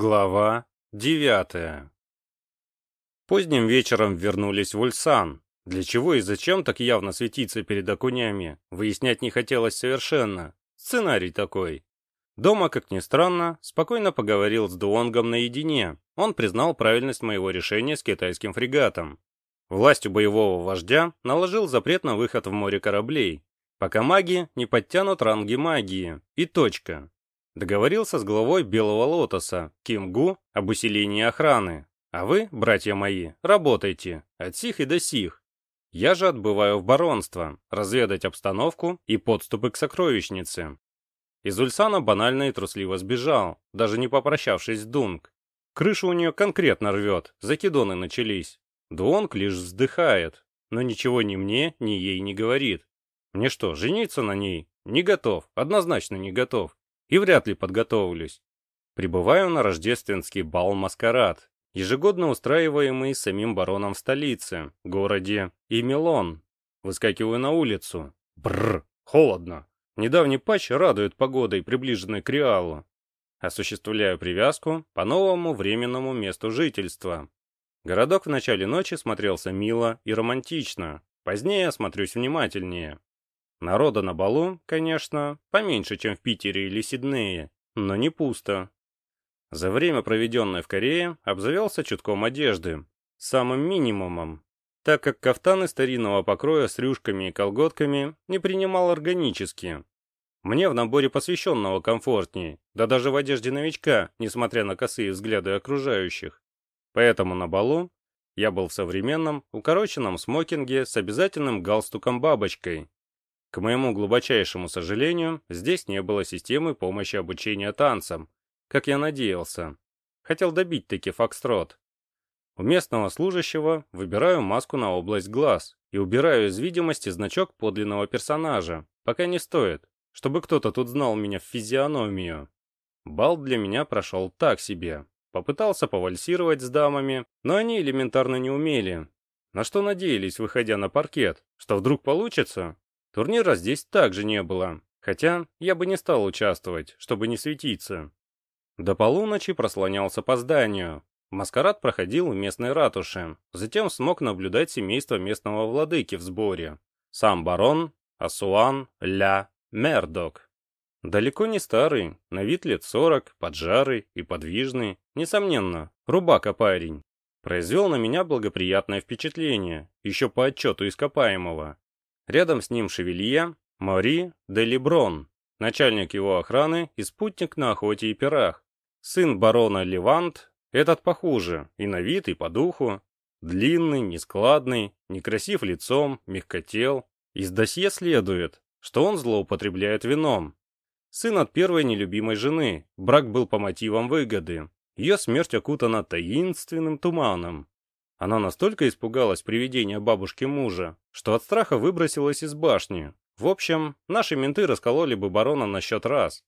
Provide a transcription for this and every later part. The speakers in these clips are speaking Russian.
Глава девятая Поздним вечером вернулись в Ульсан. Для чего и зачем так явно светиться перед окунями, выяснять не хотелось совершенно. Сценарий такой. Дома, как ни странно, спокойно поговорил с Дуонгом наедине. Он признал правильность моего решения с китайским фрегатом. Властью боевого вождя наложил запрет на выход в море кораблей, пока маги не подтянут ранги магии. И точка. Договорился с главой Белого Лотоса, Ким Гу, об усилении охраны. А вы, братья мои, работайте, от сих и до сих. Я же отбываю в баронство, разведать обстановку и подступы к сокровищнице. Из Ульсана банально и трусливо сбежал, даже не попрощавшись с Дунг. Крышу у нее конкретно рвет, закидоны начались. Дуонг лишь вздыхает, но ничего ни мне, ни ей не говорит. Мне что, жениться на ней? Не готов, однозначно не готов и вряд ли подготовлюсь. Прибываю на рождественский бал-маскарад, ежегодно устраиваемый самим бароном в столице, городе Имилон. Выскакиваю на улицу. Бррр, холодно. Недавний патч радует погодой, приближенной к реалу. Осуществляю привязку по новому временному месту жительства. Городок в начале ночи смотрелся мило и романтично. Позднее осмотрюсь внимательнее. Народа на балу, конечно, поменьше, чем в Питере или Сиднее, но не пусто. За время, проведенное в Корее, обзавелся чутком одежды, самым минимумом, так как кафтаны старинного покроя с рюшками и колготками не принимал органически. Мне в наборе посвященного комфортнее, да даже в одежде новичка, несмотря на косые взгляды окружающих. Поэтому на балу я был в современном, укороченном смокинге с обязательным галстуком-бабочкой, к моему глубочайшему сожалению, здесь не было системы помощи обучения танцам, как я надеялся. Хотел добить таки фокстрот. У местного служащего выбираю маску на область глаз и убираю из видимости значок подлинного персонажа, пока не стоит, чтобы кто-то тут знал меня в физиономию. Бал для меня прошел так себе. Попытался повальсировать с дамами, но они элементарно не умели. На что надеялись, выходя на паркет? Что вдруг получится? Турнира здесь также не было, хотя я бы не стал участвовать, чтобы не светиться. До полуночи прослонялся по зданию. Маскарад проходил в местной ратуше, затем смог наблюдать семейство местного владыки в сборе. Сам барон, Асуан, Ля, Мердок. Далеко не старый, на вид лет сорок, поджарый и подвижный, несомненно, рубака парень. Произвел на меня благоприятное впечатление, еще по отчету ископаемого. Рядом с ним Шевелье, Мари де Леброн, начальник его охраны и спутник на охоте и пирах. Сын барона Левант, этот похуже, и на вид, и по духу. Длинный, нескладный, некрасив лицом, мягкотел. Из досье следует, что он злоупотребляет вином. Сын от первой нелюбимой жены, брак был по мотивам выгоды. Ее смерть окутана таинственным туманом. Она настолько испугалась привидения бабушки мужа, что от страха выбросилась из башни. В общем, наши менты раскололи бы барона на счет раз.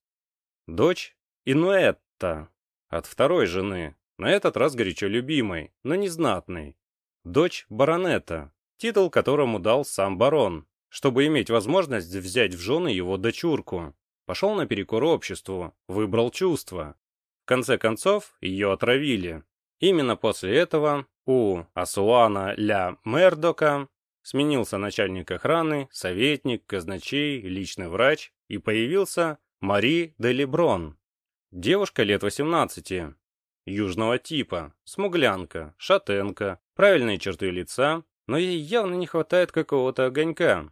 Дочь Инуэтта от второй жены, на этот раз горячо любимой, но не знатной. Дочь баронета, титул которому дал сам барон, чтобы иметь возможность взять в жены его дочурку. Пошел наперекор обществу, выбрал чувства. В конце концов, ее отравили. Именно после этого у Асуана Ля Мердока сменился начальник охраны, советник, казначей, личный врач и появился Мари де Леброн. Девушка лет 18, южного типа, смуглянка, шатенка, правильные черты лица, но ей явно не хватает какого-то огонька.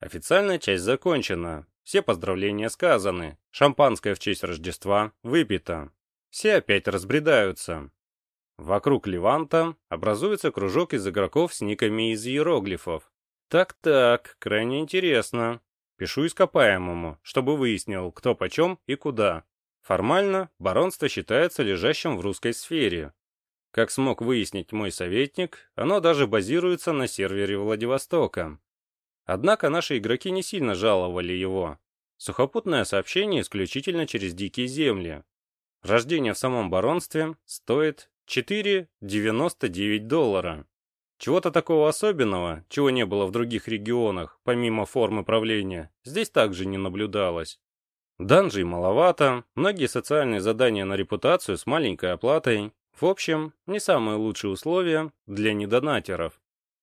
Официальная часть закончена, все поздравления сказаны, шампанское в честь Рождества выпито. Все опять разбредаются. Вокруг Леванта образуется кружок из игроков с никами из иероглифов. Так-так, крайне интересно. Пишу ископаемому, чтобы выяснил, кто почем и куда. Формально баронство считается лежащим в русской сфере. Как смог выяснить мой советник, оно даже базируется на сервере Владивостока. Однако наши игроки не сильно жаловали его. Сухопутное сообщение исключительно через дикие земли. Рождение в самом баронстве стоит 4,99 доллара. Чего-то такого особенного, чего не было в других регионах, помимо формы правления, здесь также не наблюдалось. Данжей маловато, многие социальные задания на репутацию с маленькой оплатой. В общем, не самые лучшие условия для недонатеров.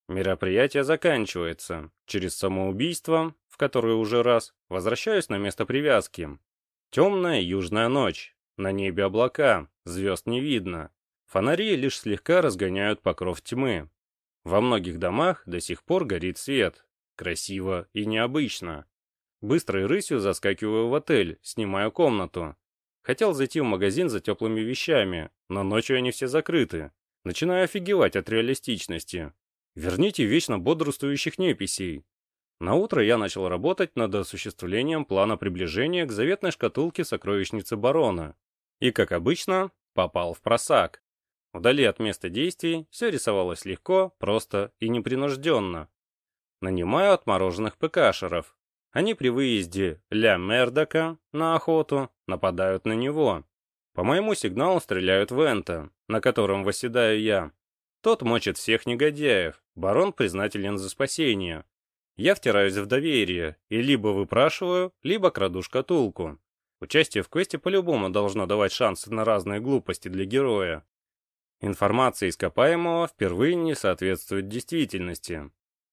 Мероприятие заканчивается. Через самоубийство, в которое уже раз, возвращаюсь на место привязки. Темная южная ночь. На небе облака, звезд не видно. Фонари лишь слегка разгоняют покров тьмы. Во многих домах до сих пор горит свет. Красиво и необычно. Быстрой рысью заскакиваю в отель, снимаю комнату. Хотел зайти в магазин за теплыми вещами, но ночью они все закрыты. Начинаю офигевать от реалистичности. Верните вечно бодрствующих неписей. На утро я начал работать над осуществлением плана приближения к заветной шкатулке сокровищницы барона. И, как обычно, попал в просак. Вдали от места действий все рисовалось легко, просто и непринужденно. Нанимаю отмороженных ПКшеров. Они при выезде Ля Мердока на охоту нападают на него. По моему сигналу стреляют в Энта, на котором восседаю я. Тот мочит всех негодяев, барон признателен за спасение. Я втираюсь в доверие и либо выпрашиваю, либо краду шкатулку. Участие в квесте по-любому должно давать шансы на разные глупости для героя. Информация ископаемого впервые не соответствует действительности.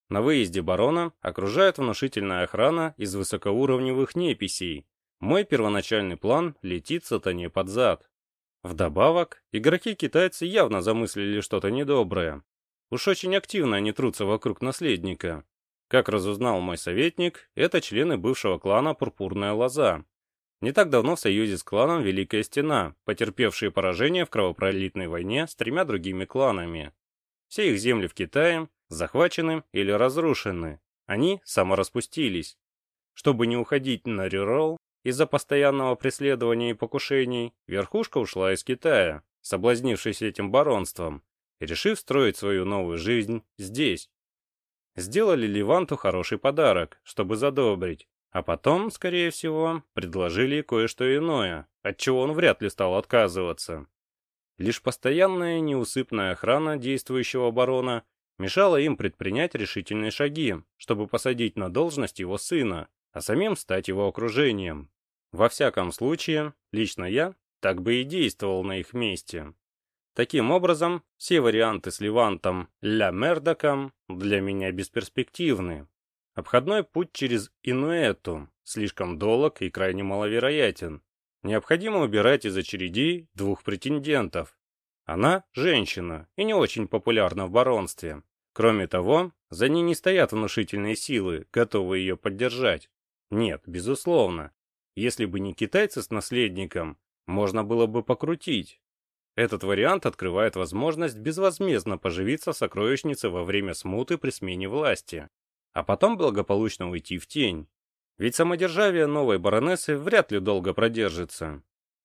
На выезде барона окружает внушительная охрана из высокоуровневых неписей. Мой первоначальный план летит сатане под зад. Вдобавок, игроки-китайцы явно замыслили что-то недоброе. Уж очень активно они трутся вокруг наследника. Как разузнал мой советник, это члены бывшего клана «Пурпурная лоза», не так давно в союзе с кланом Великая Стена, потерпевшие поражение в кровопролитной войне с тремя другими кланами. Все их земли в Китае захвачены или разрушены. Они самораспустились. Чтобы не уходить на реролл из-за постоянного преследования и покушений, верхушка ушла из Китая, соблазнившись этим баронством, и решив строить свою новую жизнь здесь. Сделали Ливанту хороший подарок, чтобы задобрить, а потом, скорее всего, предложили кое-что иное, от чего он вряд ли стал отказываться. Лишь постоянная неусыпная охрана действующего барона мешала им предпринять решительные шаги, чтобы посадить на должность его сына, а самим стать его окружением. Во всяком случае, лично я так бы и действовал на их месте. Таким образом, все варианты с Левантом Ля Мердоком для меня бесперспективны. Обходной путь через Инуэту слишком долг и крайне маловероятен. Необходимо убирать из очередей двух претендентов. Она – женщина и не очень популярна в баронстве. Кроме того, за ней не стоят внушительные силы, готовые ее поддержать. Нет, безусловно. Если бы не китайцы с наследником, можно было бы покрутить. Этот вариант открывает возможность безвозмездно поживиться в сокровищнице во время смуты при смене власти а потом благополучно уйти в тень. Ведь самодержавие новой баронессы вряд ли долго продержится.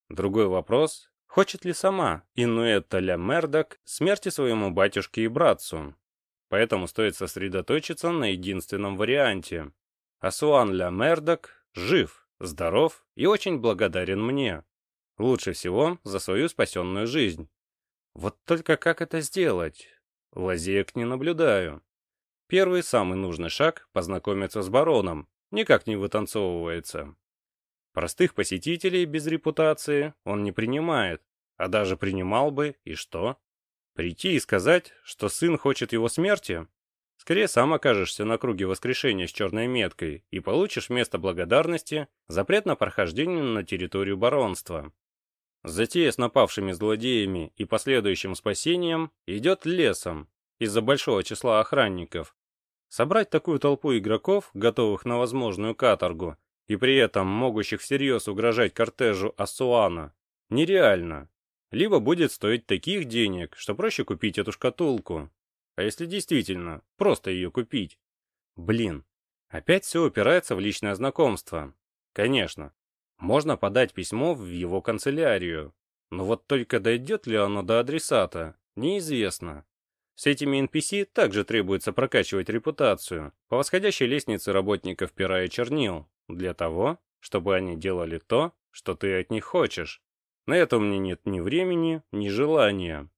Другой вопрос, хочет ли сама Инуэта Ля Мердок смерти своему батюшке и братцу. Поэтому стоит сосредоточиться на единственном варианте. Асуан Ля Мердок жив, здоров и очень благодарен мне. Лучше всего за свою спасенную жизнь. Вот только как это сделать? Лазеек не наблюдаю. Первый, самый нужный шаг – познакомиться с бароном, никак не вытанцовывается. Простых посетителей без репутации он не принимает, а даже принимал бы, и что? Прийти и сказать, что сын хочет его смерти? Скорее сам окажешься на круге воскрешения с черной меткой и получишь вместо благодарности запрет на прохождение на территорию баронства. Затея с напавшими злодеями и последующим спасением идет лесом из-за большого числа охранников, Собрать такую толпу игроков, готовых на возможную каторгу, и при этом могущих всерьез угрожать кортежу Асуана, нереально. Либо будет стоить таких денег, что проще купить эту шкатулку. А если действительно, просто ее купить? Блин, опять все упирается в личное знакомство. Конечно, можно подать письмо в его канцелярию, но вот только дойдет ли оно до адресата, неизвестно. С этими NPC также требуется прокачивать репутацию по восходящей лестнице работников пера и чернил, для того, чтобы они делали то, что ты от них хочешь. На это у меня нет ни времени, ни желания.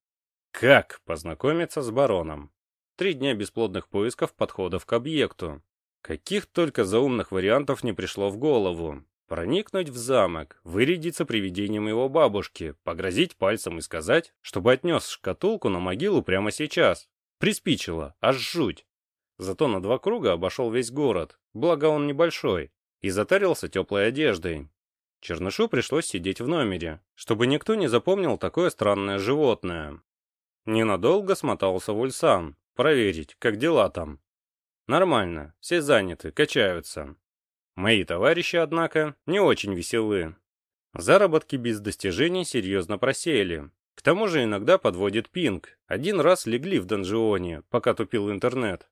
Как познакомиться с бароном? Три дня бесплодных поисков подходов к объекту. Каких только заумных вариантов не пришло в голову. Проникнуть в замок, вырядиться привидением его бабушки, погрозить пальцем и сказать, чтобы отнес шкатулку на могилу прямо сейчас. Приспичило, аж жуть. Зато на два круга обошел весь город, благо он небольшой, и затарился теплой одеждой. Чернышу пришлось сидеть в номере, чтобы никто не запомнил такое странное животное. Ненадолго смотался в Ульсан, проверить, как дела там. Нормально, все заняты, качаются. Мои товарищи, однако, не очень веселы. Заработки без достижений серьезно просели. К тому же иногда подводит пинг. Один раз легли в донжионе, пока тупил интернет.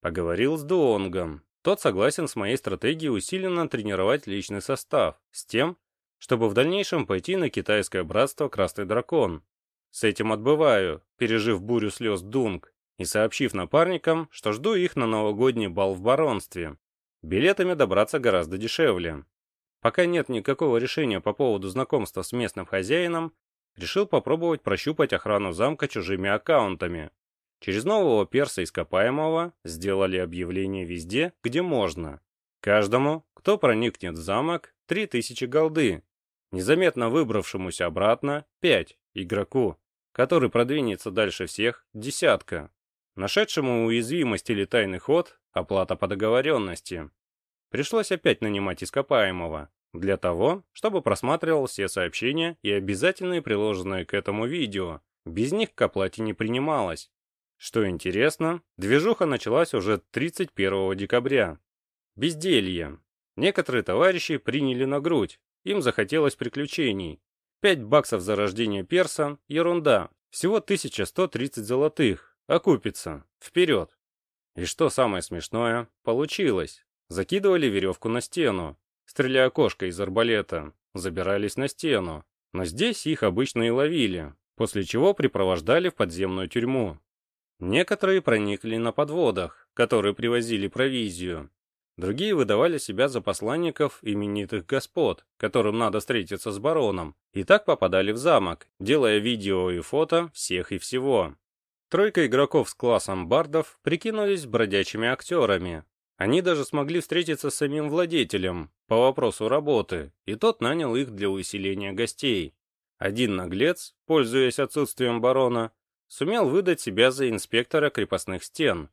Поговорил с Дуонгом. Тот согласен с моей стратегией усиленно тренировать личный состав, с тем, чтобы в дальнейшем пойти на китайское братство Красный Дракон. С этим отбываю, пережив бурю слез Дунг, и сообщив напарникам, что жду их на новогодний бал в баронстве. Билетами добраться гораздо дешевле. Пока нет никакого решения по поводу знакомства с местным хозяином, решил попробовать прощупать охрану замка чужими аккаунтами. Через нового перса ископаемого сделали объявление везде, где можно. Каждому, кто проникнет в замок, 3000 голды. Незаметно выбравшемуся обратно, 5 игроку, который продвинется дальше всех, десятка. Нашедшему уязвимость или тайный ход Оплата по договоренности. Пришлось опять нанимать ископаемого. Для того, чтобы просматривал все сообщения и обязательные приложенные к этому видео. Без них к оплате не принималось. Что интересно, движуха началась уже 31 декабря. Безделье. Некоторые товарищи приняли на грудь. Им захотелось приключений. 5 баксов за рождение перса – ерунда. Всего 1130 золотых. Окупится. Вперед. И что самое смешное, получилось. Закидывали веревку на стену, стреляя кошкой из арбалета, забирались на стену. Но здесь их обычно и ловили, после чего припровождали в подземную тюрьму. Некоторые проникли на подводах, которые привозили провизию. Другие выдавали себя за посланников именитых господ, которым надо встретиться с бароном, и так попадали в замок, делая видео и фото всех и всего. Тройка игроков с классом бардов прикинулись бродячими актерами. Они даже смогли встретиться с самим владетелем по вопросу работы, и тот нанял их для усиления гостей. Один наглец, пользуясь отсутствием барона, сумел выдать себя за инспектора крепостных стен.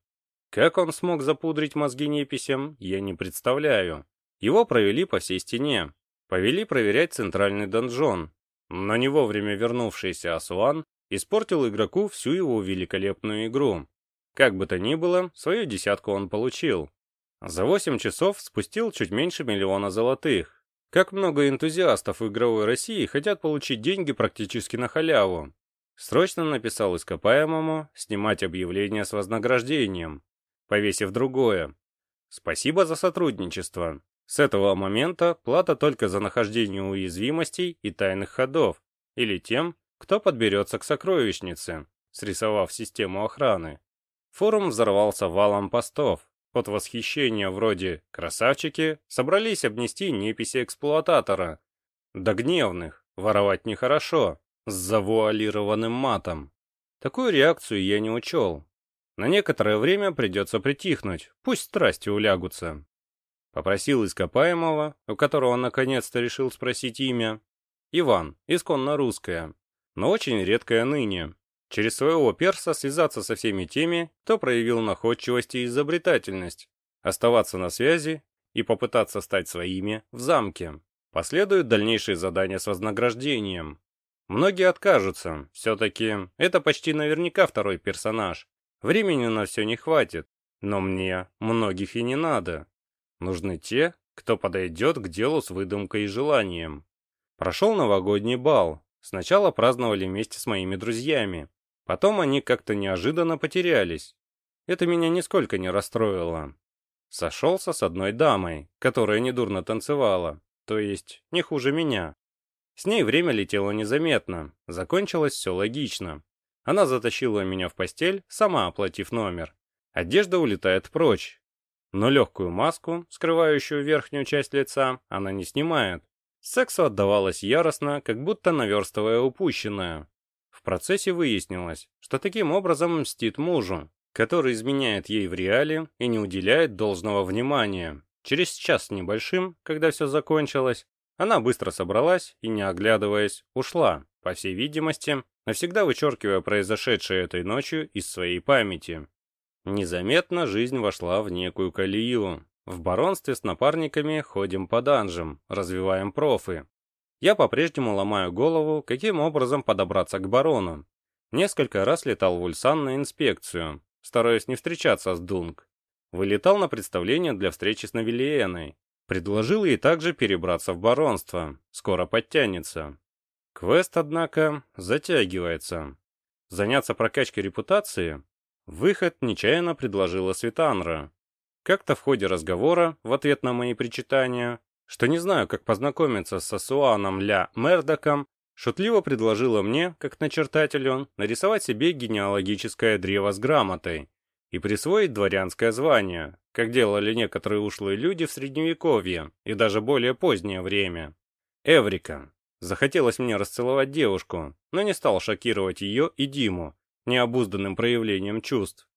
Как он смог запудрить мозги неписям, я не представляю. Его провели по всей стене, повели проверять центральный донжон. Но не вовремя вернувшийся Асуан испортил игроку всю его великолепную игру. Как бы то ни было, свою десятку он получил. За 8 часов спустил чуть меньше миллиона золотых. Как много энтузиастов в игровой России хотят получить деньги практически на халяву. Срочно написал ископаемому снимать объявление с вознаграждением, повесив другое. Спасибо за сотрудничество. С этого момента плата только за нахождение уязвимостей и тайных ходов, или тем, кто подберется к сокровищнице, срисовав систему охраны. Форум взорвался валом постов. От восхищения вроде «красавчики» собрались обнести неписи эксплуататора. До гневных, воровать нехорошо, с завуалированным матом. Такую реакцию я не учел. На некоторое время придется притихнуть, пусть страсти улягутся. Попросил ископаемого, у которого наконец-то решил спросить имя. Иван, исконно русское но очень редкое ныне. Через своего перса связаться со всеми теми, кто проявил находчивость и изобретательность, оставаться на связи и попытаться стать своими в замке. Последуют дальнейшие задания с вознаграждением. Многие откажутся, все-таки это почти наверняка второй персонаж. Времени на все не хватит, но мне многих и не надо. Нужны те, кто подойдет к делу с выдумкой и желанием. Прошел новогодний бал, Сначала праздновали вместе с моими друзьями. Потом они как-то неожиданно потерялись. Это меня нисколько не расстроило. Сошелся с одной дамой, которая недурно танцевала, то есть не хуже меня. С ней время летело незаметно, закончилось все логично. Она затащила меня в постель, сама оплатив номер. Одежда улетает прочь. Но легкую маску, скрывающую верхнюю часть лица, она не снимает. Сексу отдавалось яростно, как будто наверстывая упущенное. В процессе выяснилось, что таким образом мстит мужу, который изменяет ей в реале и не уделяет должного внимания. Через час небольшим, когда все закончилось, она быстро собралась и, не оглядываясь, ушла, по всей видимости, навсегда вычеркивая произошедшее этой ночью из своей памяти. Незаметно жизнь вошла в некую колею. В баронстве с напарниками ходим по данжам, развиваем профы. Я по-прежнему ломаю голову, каким образом подобраться к барону. Несколько раз летал в Ульсан на инспекцию, стараясь не встречаться с Дунг. Вылетал на представление для встречи с Навилиеной. Предложил ей также перебраться в баронство, скоро подтянется. Квест, однако, затягивается. Заняться прокачкой репутации? Выход нечаянно предложила Светанра. Как-то в ходе разговора, в ответ на мои причитания, что не знаю, как познакомиться с Сасуаном Ля Мердоком, шутливо предложила мне, как начертателю, нарисовать себе генеалогическое древо с грамотой, и присвоить дворянское звание, как делали некоторые ушлые люди в Средневековье и даже более позднее время. Эврика. Захотелось мне расцеловать девушку, но не стал шокировать ее и Диму необузданным проявлением чувств.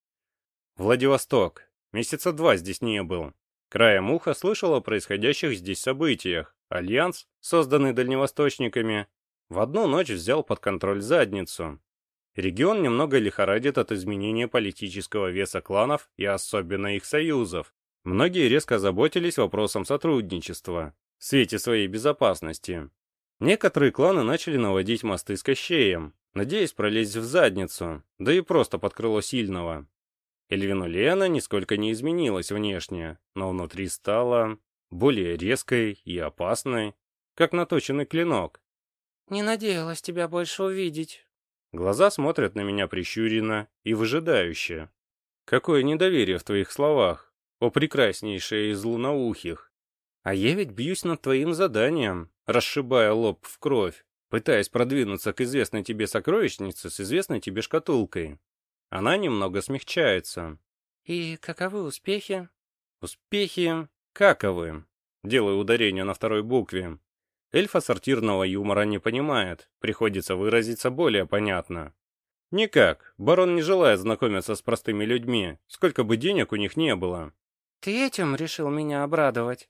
Владивосток. Месяца два здесь не был. Краем уха слышал о происходящих здесь событиях. Альянс, созданный дальневосточниками, в одну ночь взял под контроль задницу, Регион немного лихорадит от изменения политического веса кланов и особенно их союзов. Многие резко озаботились вопросом сотрудничества в свете своей безопасности. Некоторые кланы начали наводить мосты с Кощеем, надеясь пролезть в задницу, да и просто под крыло сильного. Эльвину Лена нисколько не изменилась внешне, но внутри стала более резкой и опасной, как наточенный клинок. «Не надеялась тебя больше увидеть», Глаза смотрят на меня прищуренно и выжидающе. Какое недоверие в твоих словах, о прекраснейшая из луноухих. А я ведь бьюсь над твоим заданием, расшибая лоб в кровь, пытаясь продвинуться к известной тебе сокровищнице с известной тебе шкатулкой. Она немного смягчается. И каковы успехи? Успехи каковы? Делаю ударение на второй букве. Эльфа сортирного юмора не понимает, приходится выразиться более понятно. Никак, барон не желает знакомиться с простыми людьми, сколько бы денег у них не было. «Ты этим решил меня обрадовать?»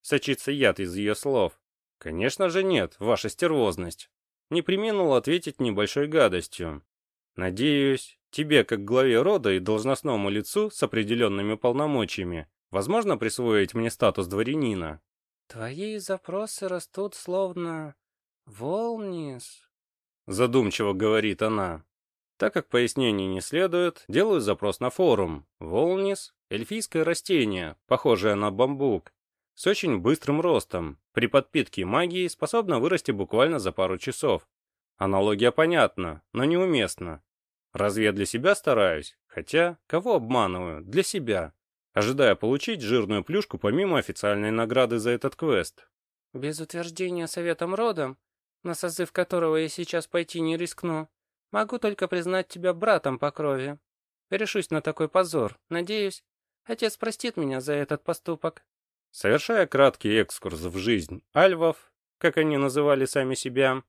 Сочится яд из ее слов. «Конечно же нет, ваша стервозность». Не приминул ответить небольшой гадостью. «Надеюсь, тебе, как главе рода и должностному лицу с определенными полномочиями, возможно присвоить мне статус дворянина?» Твои запросы растут словно волнис. Задумчиво говорит она. Так как пояснений не следует, делаю запрос на форум. Волнис – эльфийское растение, похожее на бамбук, с очень быстрым ростом. При подпитке магии способно вырасти буквально за пару часов. Аналогия понятна, но неуместна. Разве я для себя стараюсь? Хотя, кого обманываю? Для себя ожидая получить жирную плюшку помимо официальной награды за этот квест. Без утверждения Советом Рода, на созыв которого я сейчас пойти не рискну, могу только признать тебя братом по крови. Решусь на такой позор, надеюсь, отец простит меня за этот поступок. Совершая краткий экскурс в жизнь альвов, как они называли сами себя,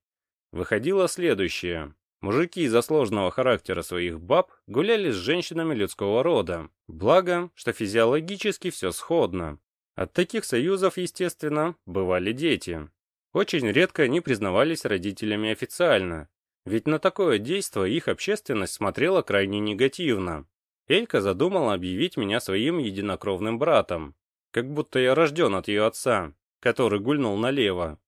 выходило следующее. Мужики из-за сложного характера своих баб гуляли с женщинами людского рода. Благо, что физиологически все сходно. От таких союзов, естественно, бывали дети. Очень редко они признавались родителями официально, ведь на такое действо их общественность смотрела крайне негативно. Элька задумала объявить меня своим единокровным братом, как будто я рожден от ее отца, который гульнул налево.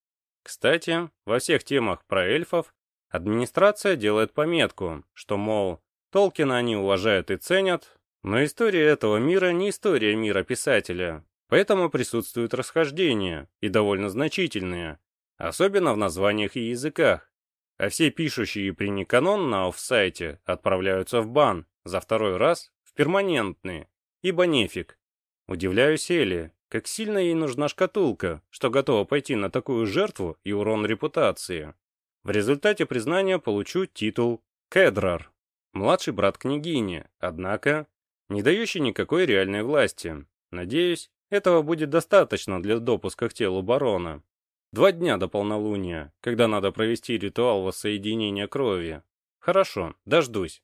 Кстати, во всех темах про эльфов Администрация делает пометку, что, мол, Толкина они уважают и ценят, но история этого мира не история мира писателя, поэтому присутствуют расхождения, и довольно значительные, особенно в названиях и языках. А все пишущие при неканон на офсайте отправляются в бан, за второй раз в перманентный, ибо нефиг. Удивляюсь Элли, как сильно ей нужна шкатулка, что готова пойти на такую жертву и урон репутации. В результате признания получу титул Кедрар, младший брат княгини, однако не дающий никакой реальной власти. Надеюсь, этого будет достаточно для допуска к телу барона. Два дня до полнолуния, когда надо провести ритуал воссоединения крови. Хорошо, дождусь.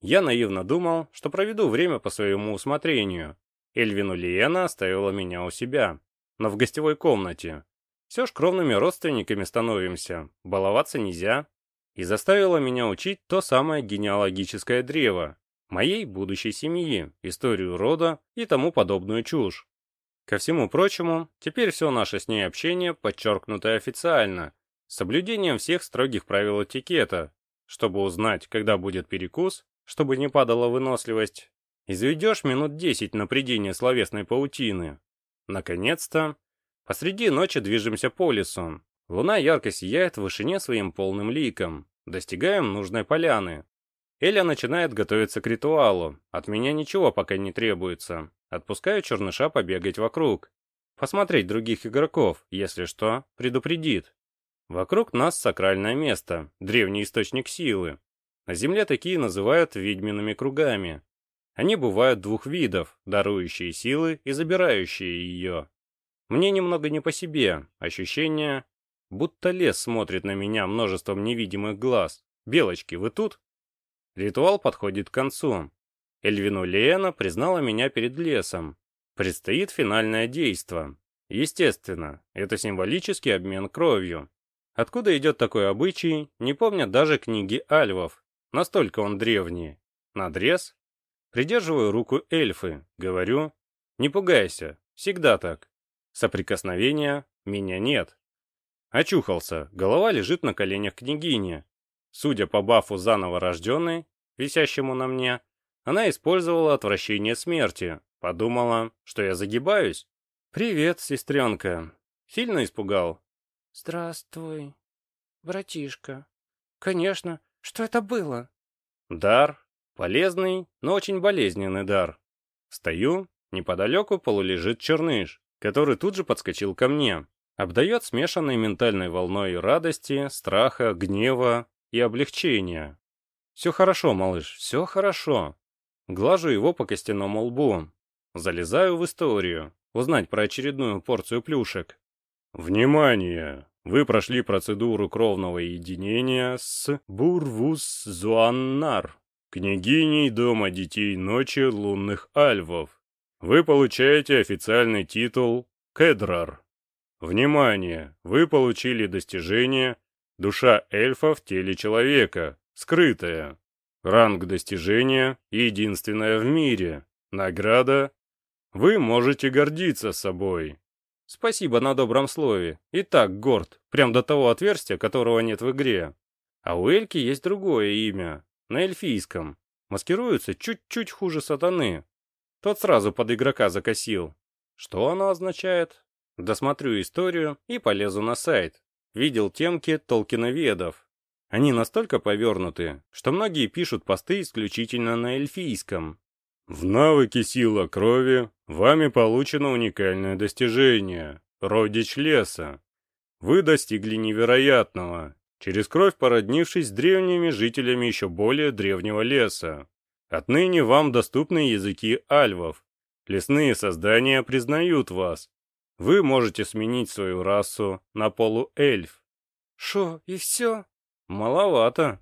Я наивно думал, что проведу время по своему усмотрению. Эльвину Лиена оставила меня у себя, но в гостевой комнате. Все ж кровными родственниками становимся, баловаться нельзя. И заставила меня учить то самое генеалогическое древо, моей будущей семьи, историю рода и тому подобную чушь. Ко всему прочему, теперь все наше с ней общение подчеркнуто официально, с соблюдением всех строгих правил этикета, чтобы узнать, когда будет перекус, чтобы не падала выносливость, изведешь минут десять на придение словесной паутины. Наконец-то, посреди ночи движемся по лесу. Луна ярко сияет в вышине своим полным ликом. Достигаем нужной поляны. Эля начинает готовиться к ритуалу. От меня ничего пока не требуется. Отпускаю черныша побегать вокруг. Посмотреть других игроков, если что, предупредит. Вокруг нас сакральное место, древний источник силы. На Земле такие называют ведьмиными кругами. Они бывают двух видов, дарующие силы и забирающие ее. Мне немного не по себе, ощущение, будто лес смотрит на меня множеством невидимых глаз. «Белочки, вы тут?» Ритуал подходит к концу. Эльвину Лена признала меня перед лесом. Предстоит финальное действо. Естественно, это символический обмен кровью. Откуда идет такой обычай, не помнят даже книги альвов. Настолько он древний. Надрез. Придерживаю руку эльфы, говорю, не пугайся, всегда так. Соприкосновения, меня нет. Очухался, голова лежит на коленях княгини. Судя по бафу заново рожденной, висящему на мне, она использовала отвращение смерти, подумала, что я загибаюсь. «Привет, сестренка». Сильно испугал? «Здравствуй, братишка». «Конечно. Что это было?» «Дар. Полезный, но очень болезненный дар. Стою, неподалеку полулежит черныш, который тут же подскочил ко мне. Обдает смешанной ментальной волной радости, страха, гнева, и облегчения. «Все хорошо, малыш, все хорошо». Глажу его по костяному лбу. Залезаю в историю, узнать про очередную порцию плюшек. «Внимание! Вы прошли процедуру кровного единения с Бурвус Зуаннар, княгиней Дома Детей Ночи Лунных Альвов. Вы получаете официальный титул Кедрар. Внимание! Вы получили достижение Душа эльфа в теле человека, скрытая. Ранг достижения единственная в мире. Награда. Вы можете гордиться собой. Спасибо на добром слове. И так горд, прям до того отверстия, которого нет в игре. А у Эльки есть другое имя, на эльфийском. Маскируется чуть-чуть хуже сатаны. Тот сразу под игрока закосил. Что оно означает? Досмотрю историю и полезу на сайт, видел темки толкиноведов. Они настолько повернуты, что многие пишут посты исключительно на эльфийском. В навыке сила крови вами получено уникальное достижение – родич леса. Вы достигли невероятного, через кровь породнившись с древними жителями еще более древнего леса. Отныне вам доступны языки альвов. Лесные создания признают вас, вы можете сменить свою расу на полуэльф. Шо, и все? Маловато.